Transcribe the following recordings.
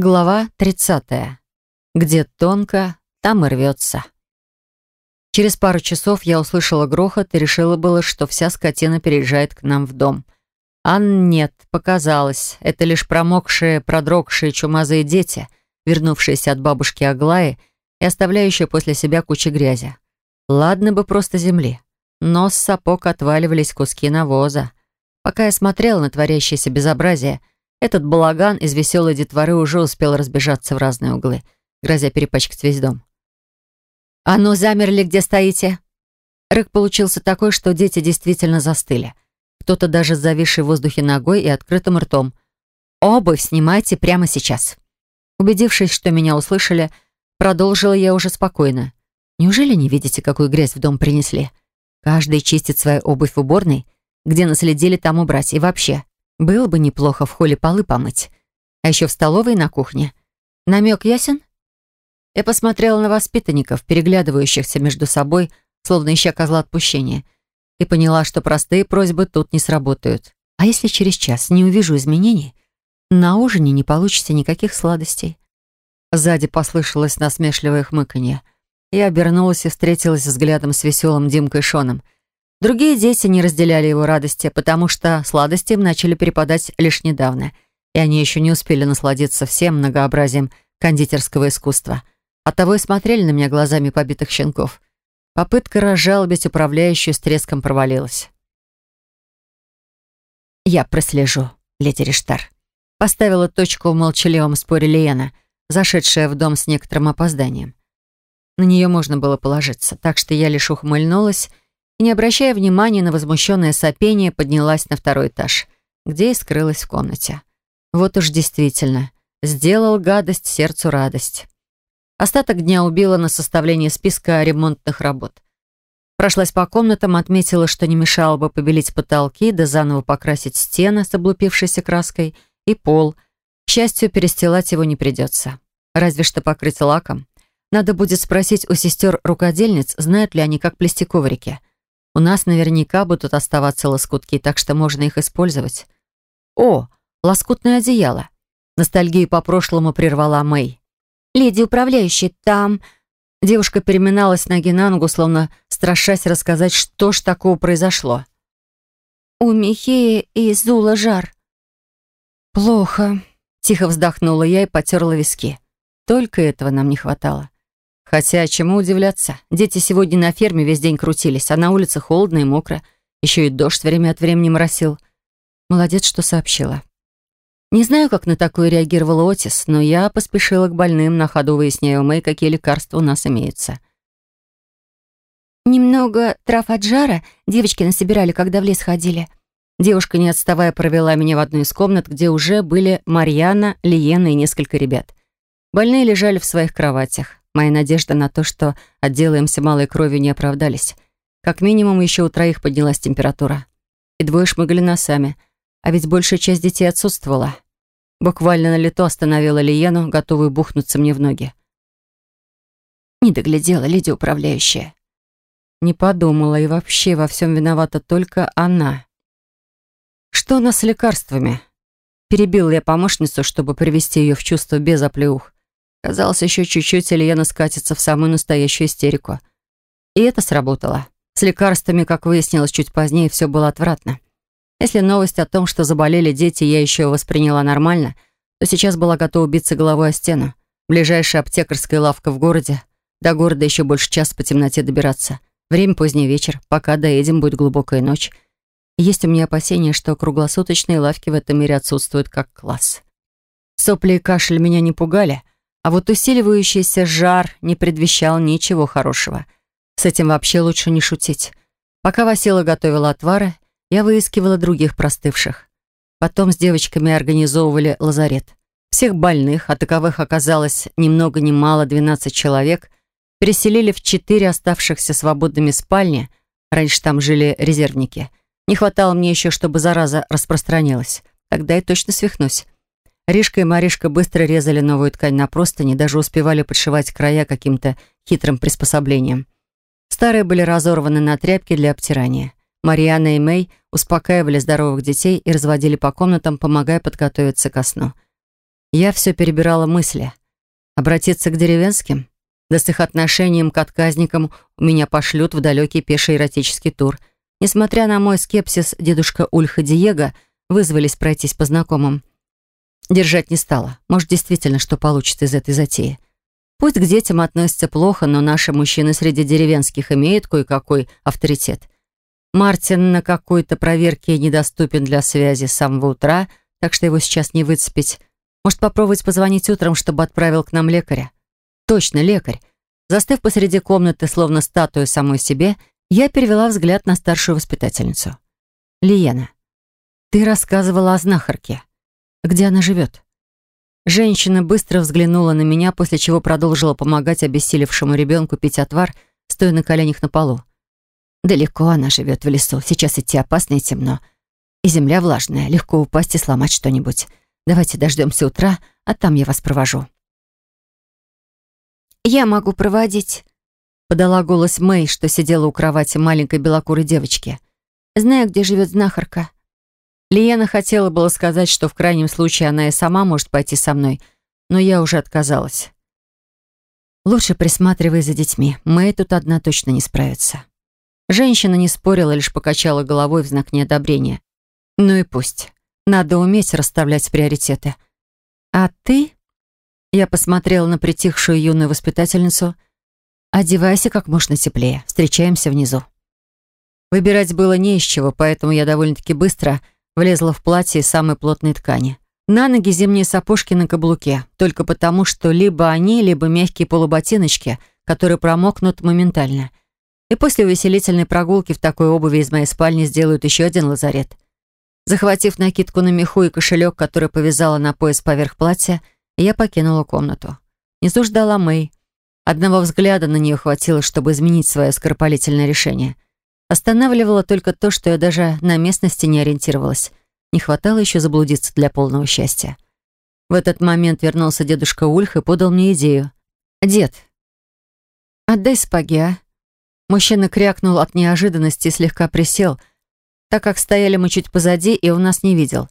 Глава 30. Где тонко, там и рвется. Через пару часов я услышала грохот и решила было, что вся скотина переезжает к нам в дом. А нет, показалось. Это лишь промокшие, продрогшие чумазые дети, вернувшиеся от бабушки Аглаи и оставляющие после себя кучу грязи. Ладно бы просто земли. Но с сапог отваливались куски навоза. Пока я смотрела на творящееся безобразие, этот балаган из веселой детворы уже успел разбежаться в разные углы, грозя перепачкать весь дом. «А ну, замерли, где стоите!» Рык получился такой, что дети действительно застыли. Кто-то даже с зависшей в воздухе ногой и открытым ртом. «Обувь снимайте прямо сейчас!» Убедившись, что меня услышали, продолжила я уже спокойно. «Неужели не видите, какую грязь в дом принесли? Каждый чистит свою обувь в уборной, где наследили там убрать. И вообще, было бы неплохо в холле полы помыть. А еще в столовой и на кухне. Намек ясен? Я посмотрела на воспитанников, переглядывающихся между собой, словно ища козла отпущения, и поняла, что простые просьбы тут не сработают. А если через час не увижу изменений, на ужине не получится никаких сладостей. Сзади послышалось насмешливое хмыканье. Я обернулась и встретилась взглядом с веселым Димкой Шоном — Другие дети не разделяли его радости, потому что сладости им начали перепадать лишь недавно, и они еще не успели насладиться всем многообразием кондитерского искусства. Оттого и смотрели на меня глазами побитых щенков. Попытка разжалобить управляющую с треском провалилась. «Я прослежу, леди Риштар», — поставила точку в молчаливом споре Лиена, зашедшая в дом с некоторым опозданием. На нее можно было положиться, так что я лишь ухмыльнулась и, не обращая внимания на возмущенное сопение, поднялась на второй этаж, где и скрылась в комнате. Вот уж действительно, сделал гадость сердцу радость. Остаток дня убила на составление списка ремонтных работ. Прошлась по комнатам, отметила, что не мешало бы побелить потолки, да заново покрасить стены с облупившейся краской и пол. К счастью, перестилать его не придется. Разве что покрыть лаком. Надо будет спросить у сестер-рукодельниц, знают ли они, как плести коврики. У нас наверняка будут оставаться лоскутки, так что можно их использовать. О, лоскутное одеяло. Ностальгию по прошлому прервала Мэй. «Леди управляющая, там...» Девушка переминалась ноги на ногу, словно страшась рассказать, что ж такого произошло. «У Михея и Зула жар». «Плохо», — тихо вздохнула я и потерла виски. Только этого нам не хватало. Хотя, чему удивляться? Дети сегодня на ферме весь день крутились, а на улице холодно и мокро. Еще и дождь время от времени моросил. Молодец, что сообщила. Не знаю, как на такое реагировала Отис, но я поспешила к больным, на ходу выясняя у Мэй, какие лекарства у нас имеются. «Немного трав от жара девочки насобирали, когда в лес ходили». Девушка, не отставая, провела меня в одну из комнат, где уже были Марьяна, Лиена и несколько ребят. Больные лежали в своих кроватях. Мои надежды на то, что отделаемся малой кровью, не оправдались. Как минимум, еще у троих поднялась температура. И двое шмыгали носами. А ведь большая часть детей отсутствовала. Буквально на лето остановила Лиену, готовую бухнуться мне в ноги. Не доглядела леди управляющая. Не подумала, и вообще во всем виновата только она. Что нас с лекарствами? Перебил я помощницу, чтобы привести ее в чувство без оплеух. Казалось, еще чуть-чуть, и Лена скатится в самую настоящую истерику. И это сработало. С лекарствами, как выяснилось чуть позднее, все было отвратно. Если новость о том, что заболели дети, я еще восприняла нормально, то сейчас была готова биться головой о стену. Ближайшая аптекарская лавка в городе. До города еще больше час по темноте добираться. Время поздний вечер. Пока доедем, будет глубокая ночь. есть у меня опасения, что круглосуточные лавки в этом мире отсутствуют как класс. Сопли и кашель меня не пугали — а вот усиливающийся жар не предвещал ничего хорошего. С этим вообще лучше не шутить. Пока Васила готовила отвары, я выискивала других простывших. Потом с девочками организовывали лазарет. Всех больных, а таковых оказалось ни много ни мало 12 человек, переселили в четыре оставшихся свободными спальни. Раньше там жили резервники. Не хватало мне еще, чтобы зараза распространилась. Тогда я точно свихнусь. Ришка и Маришка быстро резали новую ткань на простыни, даже успевали подшивать края каким-то хитрым приспособлением. Старые были разорваны на тряпки для обтирания. Мариана и Мэй успокаивали здоровых детей и разводили по комнатам, помогая подготовиться ко сну. Я все перебирала мысли. Обратиться к деревенским? Да с их отношением к отказникам меня пошлют в далекий пеший эротический тур. Несмотря на мой скепсис, дедушка Ульха Диего вызвались пройтись по знакомым. Держать не стала. Может, действительно, что получится из этой затеи. Пусть к детям относятся плохо, но наши мужчины среди деревенских имеют кое-какой авторитет. Мартин на какой-то проверке недоступен для связи с самого утра, так что его сейчас не выцепить. Может, попробовать позвонить утром, чтобы отправил к нам лекаря? Точно, лекарь. Застыв посреди комнаты, словно статуя самой себе, я перевела взгляд на старшую воспитательницу. «Лиена, ты рассказывала о знахарке. Где она живет?» Женщина быстро взглянула на меня, после чего продолжила помогать обессилевшему ребенку пить отвар, стоя на коленях на полу. «Далеко она живет в лесу. Сейчас идти опасно и темно. И земля влажная, легко упасть и сломать что-нибудь. Давайте дождемся утра, а там я вас провожу». «Я могу проводить», — подала голос Мэй, что сидела у кровати маленькой белокурой девочки. «Знаю, где живет знахарка». Лиена хотела было сказать, что в крайнем случае она и сама может пойти со мной, но я уже отказалась. Лучше присматривай за детьми. Мэй тут одна точно не справится. Женщина не спорила, лишь покачала головой в знак неодобрения. Ну и пусть. Надо уметь расставлять приоритеты. А ты? Я посмотрела на притихшую юную воспитательницу. Одевайся как можно теплее. Встречаемся внизу. Выбирать было не из чего, поэтому я довольно-таки быстро Влезла в платье из самой плотной ткани. На ноги зимние сапожки на каблуке, только потому, что либо они, либо мягкие полуботиночки, которые промокнут моментально. И после увеселительной прогулки в такой обуви из моей спальни сделают еще один лазарет. Захватив накидку на меху и кошелек, который повязала на пояс поверх платья, я покинула комнату. Внизу ждала Мэй. Одного взгляда на нее хватило, чтобы изменить свое скоропалительное решение — Останавливало только то, что я даже на местности не ориентировалась. Не хватало еще заблудиться для полного счастья. В этот момент вернулся дедушка Ульх и подал мне идею. «Дед, отдай сапоги, а?» Мужчина крякнул от неожиданности и слегка присел, так как стояли мы чуть позади, и он нас не видел.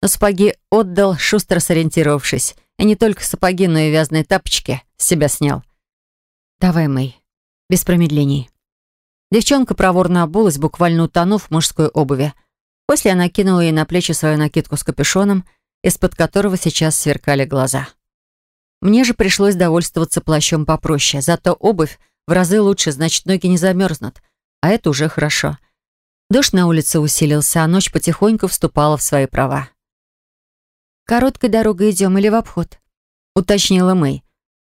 Но сапоги отдал, шустро сориентировавшись. И не только сапоги, но и вязаные тапочки с себя снял. «Давай, Мэй, без промедлений». Девчонка проворно обулась, буквально утонув в мужской обуви. После она кинула ей на плечи свою накидку с капюшоном, из-под которого сейчас сверкали глаза. Мне же пришлось довольствоваться плащом попроще, зато обувь в разы лучше, значит, ноги не замерзнут, а это уже хорошо. Дождь на улице усилился, а ночь потихоньку вступала в свои права. «Короткой дорогой идем или в обход?» — уточнила Мэй.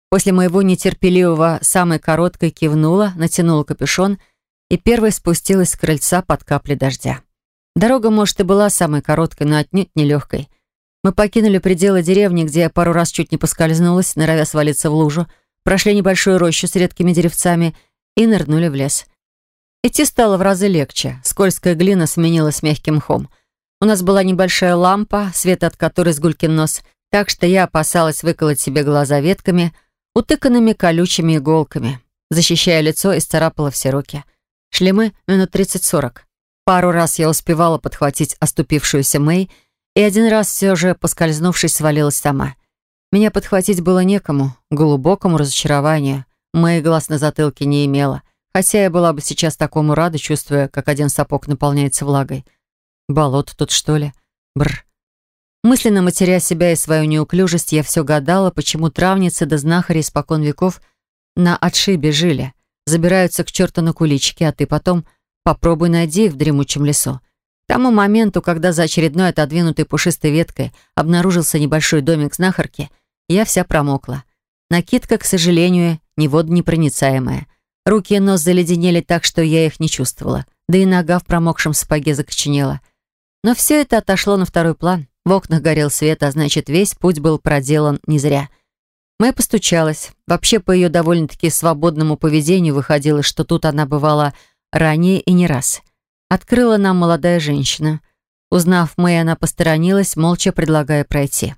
После моего нетерпеливого самой короткой кивнула, натянула капюшон — и первой спустилась с крыльца под капли дождя. Дорога, может, и была самой короткой, но отнюдь не легкой. Мы покинули пределы деревни, где я пару раз чуть не поскользнулась, норовя свалиться в лужу, прошли небольшую рощу с редкими деревцами и нырнули в лес. Идти стало в разы легче. Скользкая глина сменилась мягким мхом. У нас была небольшая лампа, свет от которой сгулькин нос, так что я опасалась выколоть себе глаза ветками, утыканными колючими иголками. Защищая лицо, исцарапала все руки. Шли мы минут 30-40. Пару раз я успевала подхватить оступившуюся Мэй, и один раз все же, поскользнувшись, свалилась сама. Меня подхватить было некому, глубокому разочарованию. Мэй глаз на затылке не имела, хотя я была бы сейчас такому рада, чувствуя, как один сапог наполняется влагой. Болото тут, что ли? Бр. Мысленно матеря себя и свою неуклюжесть, я все гадала, почему травницы да знахари испокон веков на отшибе жили — забираются к черту на кулички, а ты потом попробуй найди их в дремучем лесу. К тому моменту, когда за очередной отодвинутой пушистой веткой обнаружился небольшой домик знахарки, я вся промокла. Накидка, к сожалению, не водонепроницаемая. Руки и нос заледенели так, что я их не чувствовала, да и нога в промокшем сапоге закоченела. Но все это отошло на второй план. В окнах горел свет, а значит, весь путь был проделан не зря — Мэй постучалась. Вообще, по ее довольно-таки свободному поведению выходило, что тут она бывала ранее и не раз. Открыла нам молодая женщина. Узнав Мэй, она посторонилась, молча предлагая пройти.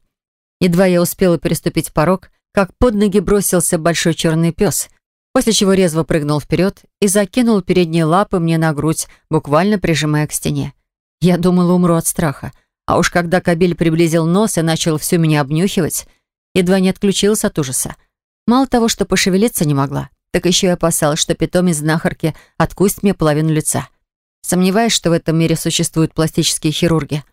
Едва я успела переступить порог, как под ноги бросился большой черный пес, после чего резво прыгнул вперед и закинул передние лапы мне на грудь, буквально прижимая к стене. Я думала, умру от страха. А уж когда кабель приблизил нос и начал всю меня обнюхивать, едва не отключилась от ужаса. Мало того, что пошевелиться не могла, так еще и опасалась, что питомец знахарки откусит мне половину лица. Сомневаюсь, что в этом мире существуют пластические хирурги.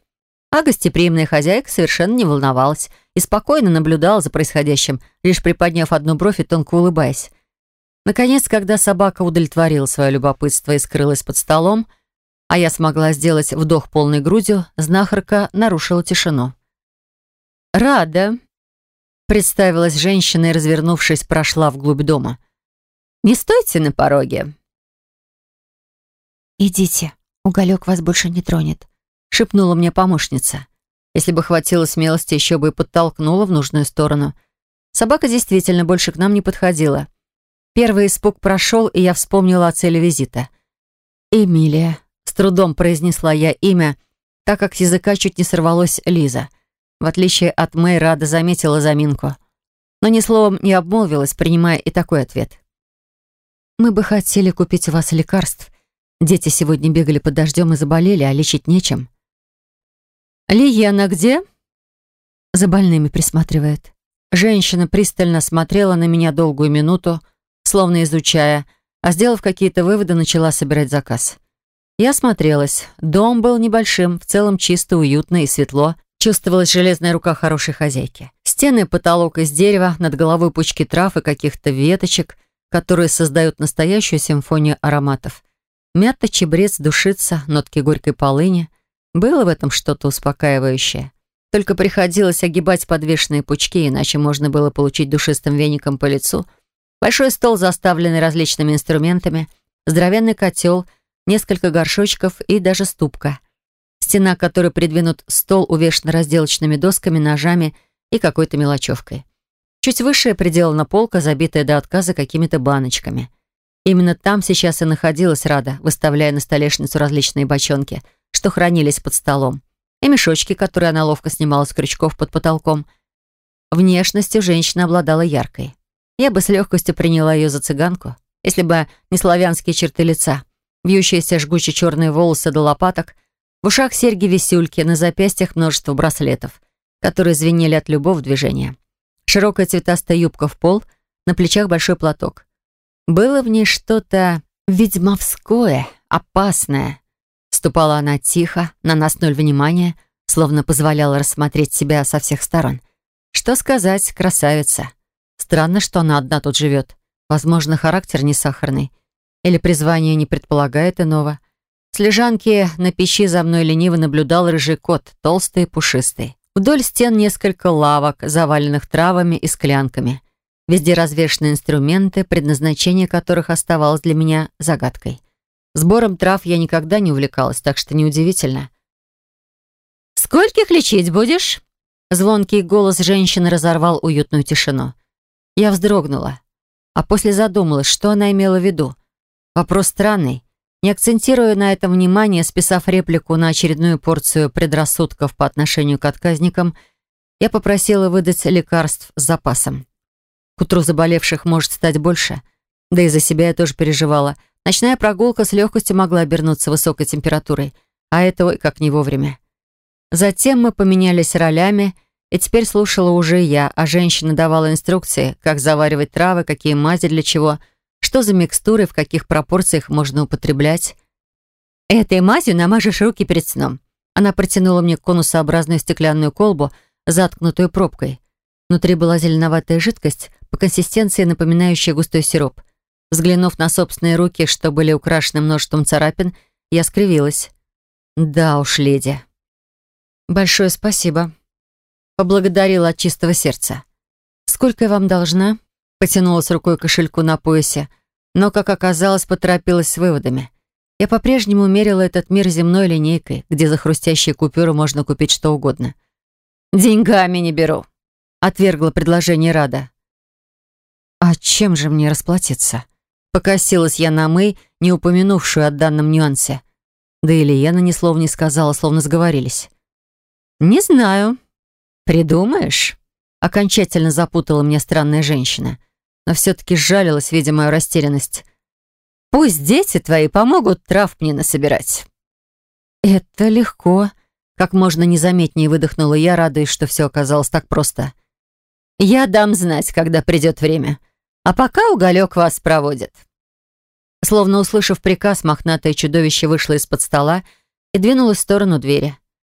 А гостеприимная хозяйка совершенно не волновалась и спокойно наблюдала за происходящим, лишь приподняв одну бровь и тонко улыбаясь. Наконец, когда собака удовлетворила свое любопытство и скрылась под столом, а я смогла сделать вдох полной грудью, знахарка нарушила тишину. «Рада», — представилась женщина и, развернувшись, прошла вглубь дома. «Не стойте на пороге». «Идите, уголек вас больше не тронет», — шепнула мне помощница. Если бы хватило смелости, еще бы и подтолкнула в нужную сторону. Собака действительно больше к нам не подходила. Первый испуг прошел, и я вспомнила о цели визита. «Эмилия», — с трудом произнесла я имя, так как с языка чуть не сорвалось Лиза. В отличие от Мэй, Рада заметила заминку. Но ни словом не обмолвилась, принимая и такой ответ. «Мы бы хотели купить у вас лекарств. Дети сегодня бегали под дождем и заболели, а лечить нечем». «Лиена где?» За больными присматривает. Женщина пристально смотрела на меня долгую минуту, словно изучая, а сделав какие-то выводы, начала собирать заказ. Я смотрелась. Дом был небольшим, в целом чисто, уютно и светло. Чувствовалась железная рука хорошей хозяйки. Стены, потолок из дерева, над головой пучки трав и каких-то веточек, которые создают настоящую симфонию ароматов. Мята, чебрец, душица, нотки горькой полыни. Было в этом что-то успокаивающее. Только приходилось огибать подвешенные пучки, иначе можно было получить душистым веником по лицу — Большой стол, заставленный различными инструментами, здоровенный котел, несколько горшочков и даже ступка. Стена, которой придвинут стол, увешана разделочными досками, ножами и какой-то мелочевкой. Чуть выше приделана полка, забитая до отказа какими-то баночками. Именно там сейчас и находилась Рада, выставляя на столешницу различные бочонки, что хранились под столом, и мешочки, которые она ловко снимала с крючков под потолком. Внешностью женщина обладала яркой. Я бы с легкостью приняла ее за цыганку, если бы не славянские черты лица, вьющиеся жгучие черные волосы до лопаток, в ушах серьги-висюльки, на запястьях множество браслетов, которые звенели от любого движения. Широкая цветастая юбка в пол, на плечах большой платок. Было в ней что-то ведьмовское, опасное. Ступала она тихо, на нас ноль внимания, словно позволяла рассмотреть себя со всех сторон. Что сказать, красавица. Странно, что она одна тут живет. Возможно, характер не сахарный. Или призвание не предполагает иного. С лежанки на печи за мной лениво наблюдал рыжий кот, толстый и пушистый. Вдоль стен несколько лавок, заваленных травами и склянками. Везде развешаны инструменты, предназначение которых оставалось для меня загадкой. Сбором трав я никогда не увлекалась, так что неудивительно. «Скольких лечить будешь?» Звонкий голос женщины разорвал уютную тишину. Я вздрогнула, а после задумалась, что она имела в виду. Вопрос странный. Не акцентируя на этом внимание, списав реплику на очередную порцию предрассудков по отношению к отказникам, я попросила выдать лекарств с запасом. К утру заболевших может стать больше. Да и за себя я тоже переживала. Ночная прогулка с легкостью могла обернуться высокой температурой, а это ой как не вовремя. Затем мы поменялись ролями, и теперь слушала уже я, а женщина давала инструкции, как заваривать травы, какие мази для чего, что за микстуры, в каких пропорциях можно употреблять. «Этой мазью намажешь руки перед сном». Она протянула мне конусообразную стеклянную колбу, заткнутую пробкой. Внутри была зеленоватая жидкость, по консистенции напоминающая густой сироп. Взглянув на собственные руки, что были украшены множеством царапин, я скривилась. «Да уж, леди». «Большое спасибо», Поблагодарила от чистого сердца. «Сколько я вам должна?» Потянулась рукой к кошельку на поясе, но, как оказалось, поторопилась с выводами. Я по-прежнему мерила этот мир земной линейкой, где за хрустящие купюры можно купить что угодно. «Деньгами не беру», — отвергла предложение Рада. «А чем же мне расплатиться?» Покосилась я на Мэй, не упомянувшую о данном нюансе. Да и Лиена ни слова не сказала, словно сговорились. «Не знаю», «Придумаешь?» Окончательно запутала меня странная женщина, но все-таки сжалилась, видя мою растерянность. «Пусть дети твои помогут трав мне насобирать». «Это легко», Как можно незаметнее выдохнула я, радуясь, что все оказалось так просто. «Я дам знать, когда придет время. А пока уголек вас проводит». Словно услышав приказ, мохнатое чудовище вышло из-под стола и двинулось в сторону двери.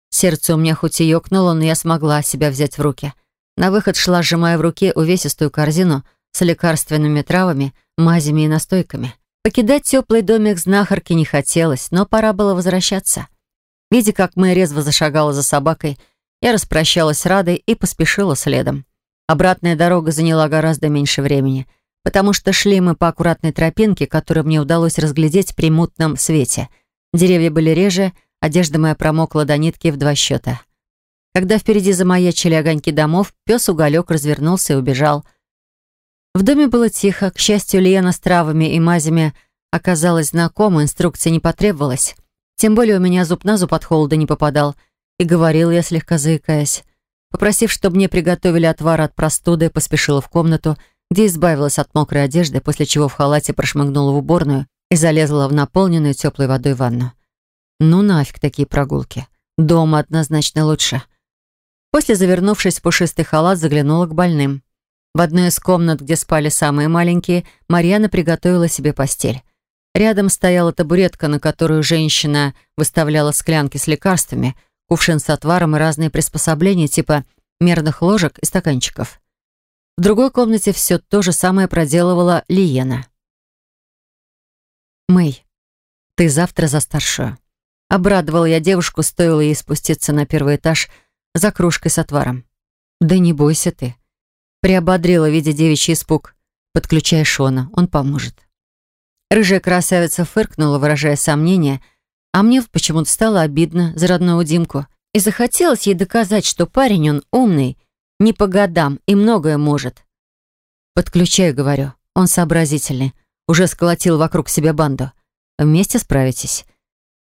Сердце у меня хоть и ёкнуло, но я смогла себя взять в руки. На выход шла, сжимая в руке увесистую корзину с лекарственными травами, мазями и настойками. Покидать теплый домик знахарки не хотелось, но пора было возвращаться. Видя, как Мэй резво зашагала за собакой, я распрощалась с Радой и поспешила следом. Обратная дорога заняла гораздо меньше времени, потому что шли мы по аккуратной тропинке, которую мне удалось разглядеть при мутном свете. Деревья были реже, одежда моя промокла до нитки в два счета. Когда впереди замаячили огоньки домов, пес Уголек развернулся и убежал. В доме было тихо, к счастью, Лиена с травами и мазями оказалась знакома, инструкции не потребовалось. Тем более у меня зуб на зуб от холода не попадал. И говорил я, слегка заикаясь. Попросив, чтобы мне приготовили отвар от простуды, поспешила в комнату, где избавилась от мокрой одежды, после чего в халате прошмыгнула в уборную и залезла в наполненную теплой водой ванну. Ну нафиг такие прогулки. Дома однозначно лучше. После, завернувшись в пушистый халат, заглянула к больным. В одной из комнат, где спали самые маленькие, Марьяна приготовила себе постель. Рядом стояла табуретка, на которую женщина выставляла склянки с лекарствами, кувшин с отваром и разные приспособления типа мерных ложек и стаканчиков. В другой комнате все то же самое проделывала Лиена. «Мэй, ты завтра за старшую». Обрадовала я девушку, стоило ей спуститься на первый этаж за кружкой с отваром. «Да не бойся ты», — приободрила, видя девичий испуг. «Подключай Шона, он поможет». Рыжая красавица фыркнула, выражая сомнение, а мне почему-то стало обидно за родную Димку. И захотелось ей доказать, что парень он умный, не по годам и многое может. «Подключаю», — говорю, он сообразительный, уже сколотил вокруг себя банду. Вместе справитесь.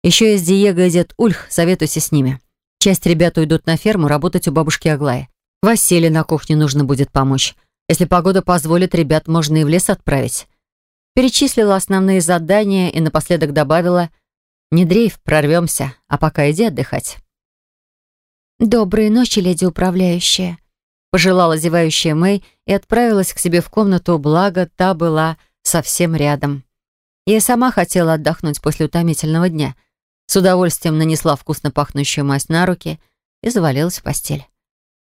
Еще есть Диего и дед Ульх, советуйся с ними. Часть ребят уйдут на ферму работать у бабушки Аглаи. Василий на кухне нужно будет помочь. Если погода позволит, ребят можно и в лес отправить. Перечислила основные задания и напоследок добавила «Не дрейф, прорвемся, а пока иди отдыхать». «Доброй ночи, леди управляющая», — пожелала зевающая Мэй и отправилась к себе в комнату, благо та была совсем рядом. Я сама хотела отдохнуть после утомительного дня. С удовольствием нанесла вкусно пахнущую мазь на руки и завалилась в постель.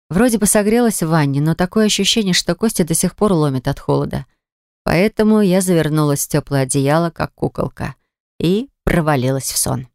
Вроде бы согрелась в ванне, но такое ощущение, что кости до сих пор ломит от холода. Поэтому я завернулась в теплое одеяло, как куколка, и провалилась в сон.